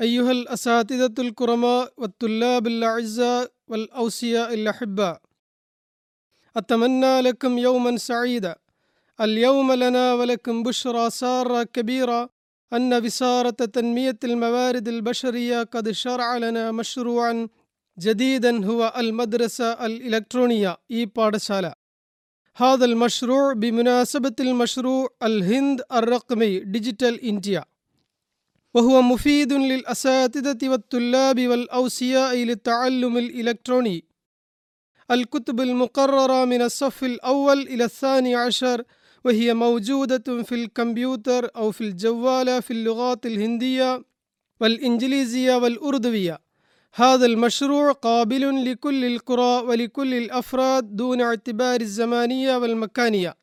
أيها الأساتذة الكرماء والطلاب الأعزاء والأوصياء الأحباء أتمنى لكم يوما سعيدا. اليوم لنا ولكم بشرى سارة كبيرة. أن وزارة تنمية الموارد البشرية قد شرع لنا مشروعا جديدا هو المدرسة الإلكترونية إي بارشالة هذا المشروع بمناسبة المشروع الهند الرقمي ديجيتال إنديا وهو مفيد للأساتذة والطلاب والأوصياء للتعلم الإلكتروني. الكتب المقررة من الصف الأول إلى الثاني عشر وهي موجودة في الكمبيوتر أو في الجوال في اللغات الهندية والإنجليزية والأردوية. هذا المشروع قابل لكل القرى ولكل الأفراد دون اعتبار الزمانية والمكانية.